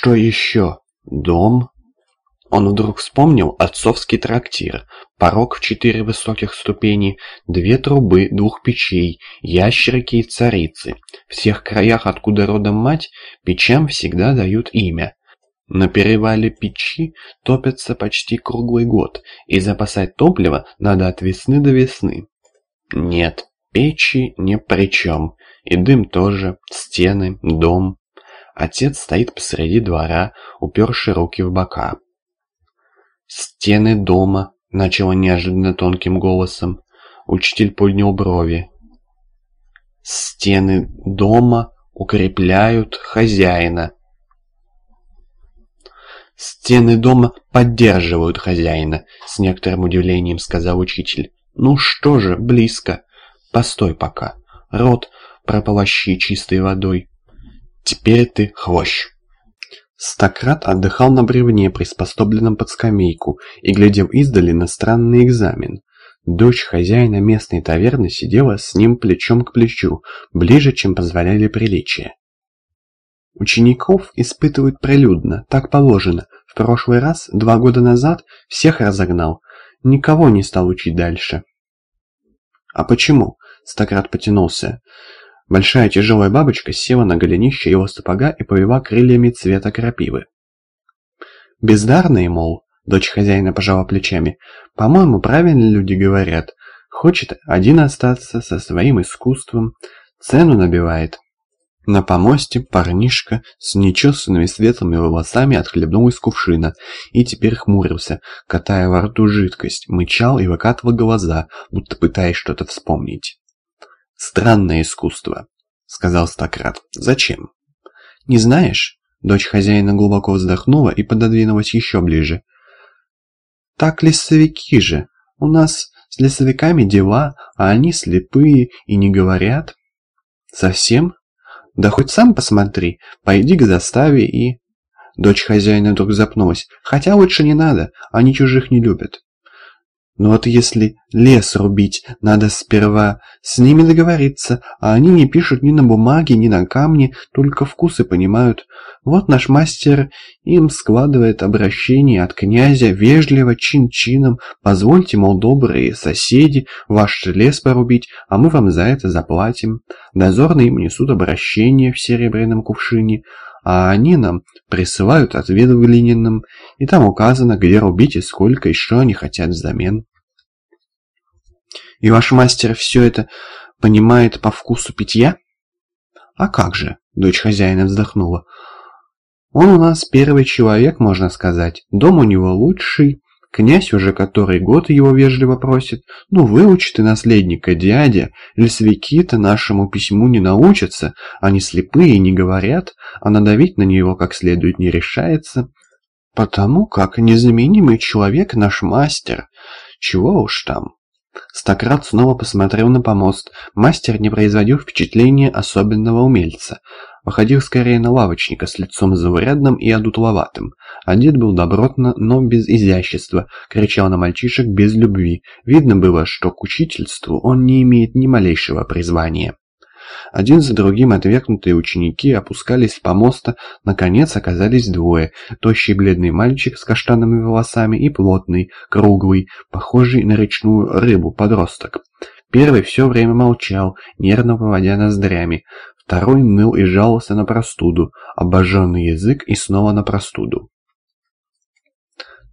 Что еще? Дом? Он вдруг вспомнил отцовский трактир, порог в четыре высоких ступени, две трубы, двух печей, ящерки и царицы. В всех краях, откуда родом мать, печам всегда дают имя. На перевале печи топятся почти круглый год, и запасать топливо надо от весны до весны. Нет, печи ни при чем, и дым тоже, стены, дом. Отец стоит посреди двора, уперши руки в бока. «Стены дома», — начала неожиданно тонким голосом. Учитель поднял брови. «Стены дома укрепляют хозяина». «Стены дома поддерживают хозяина», — с некоторым удивлением сказал учитель. «Ну что же, близко. Постой пока. Рот прополощи чистой водой. Теперь ты хвощ». Стократ отдыхал на бревне, приспособленном под скамейку, и глядел издали на странный экзамен. Дочь хозяина местной таверны сидела с ним плечом к плечу, ближе, чем позволяли приличия. Учеников испытывают прилюдно, так положено. В прошлый раз, два года назад, всех разогнал. Никого не стал учить дальше. А почему? Стократ потянулся. Большая тяжелая бабочка села на голенище его сапога и повела крыльями цвета крапивы. Бездарные, мол, дочь хозяина пожала плечами. По-моему, правильно люди говорят. Хочет один остаться со своим искусством, цену набивает. На помосте парнишка с нечесанными светлыми волосами отхлебнул из кувшина и теперь хмурился, катая во рту жидкость, мычал и выкатывал глаза, будто пытаясь что-то вспомнить. «Странное искусство», — сказал Стократ. «Зачем?» «Не знаешь?» Дочь хозяина глубоко вздохнула и пододвинулась еще ближе. «Так лесовики же. У нас с лесовиками дела, а они слепые и не говорят». «Совсем?» Да хоть сам посмотри, пойди к заставе и...» Дочь хозяина вдруг запнулась. «Хотя лучше не надо, они чужих не любят». Но вот если лес рубить, надо сперва с ними договориться, а они не пишут ни на бумаге, ни на камне, только вкусы понимают. Вот наш мастер им складывает обращение от князя, вежливо, чин-чином, позвольте, мол, добрые соседи, ваш лес порубить, а мы вам за это заплатим. Дозорные им несут обращение в серебряном кувшине, а они нам присылают ответ в глиняном, и там указано, где рубить и сколько, и что они хотят взамен. И ваш мастер все это понимает по вкусу питья? А как же, дочь хозяина вздохнула. Он у нас первый человек, можно сказать. Дом у него лучший. Князь уже который год его вежливо просит. Ну, выучи ты наследника, дядя. Лесовики-то нашему письму не научатся. Они слепые и не говорят, а надавить на него как следует не решается. Потому как незаменимый человек наш мастер. Чего уж там. Стократ снова посмотрел на помост. Мастер не производил впечатления особенного умельца. Походил скорее на лавочника с лицом заурядным и одутловатым. Одет был добротно, но без изящества, кричал на мальчишек без любви. Видно было, что к учительству он не имеет ни малейшего призвания. Один за другим отвергнутые ученики опускались с помоста, наконец оказались двое. Тощий бледный мальчик с каштанными волосами и плотный, круглый, похожий на речную рыбу подросток. Первый все время молчал, нервно поводя ноздрями. Второй ныл и жаловался на простуду, обожженный язык и снова на простуду.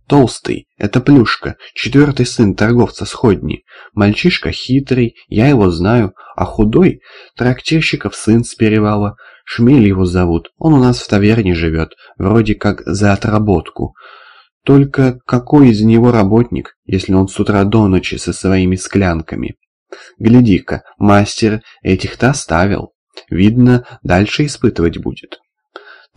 Толстый — это Плюшка, четвертый сын торговца сходни. Мальчишка хитрый, я его знаю, а худой — трактирщиков сын с перевала. Шмель его зовут, он у нас в таверне живет, вроде как за отработку. Только какой из него работник, если он с утра до ночи со своими склянками? Гляди-ка, мастер этих-то оставил. Видно, дальше испытывать будет.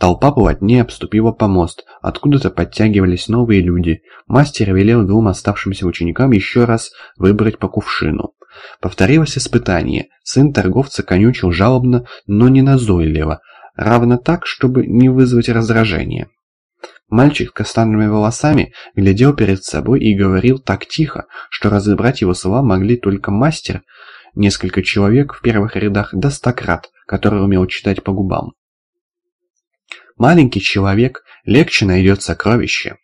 Толпа плотнее обступила помост, откуда-то подтягивались новые люди. Мастер велел двум оставшимся ученикам еще раз выбрать по кувшину. Повторилось испытание. Сын торговца конючил жалобно, но не назойливо, равно так, чтобы не вызвать раздражения. Мальчик с кастанными волосами глядел перед собой и говорил так тихо, что разобрать его слова могли только мастер, несколько человек в первых рядах да стократ, который умел читать по губам. Маленький человек легче найдет сокровище.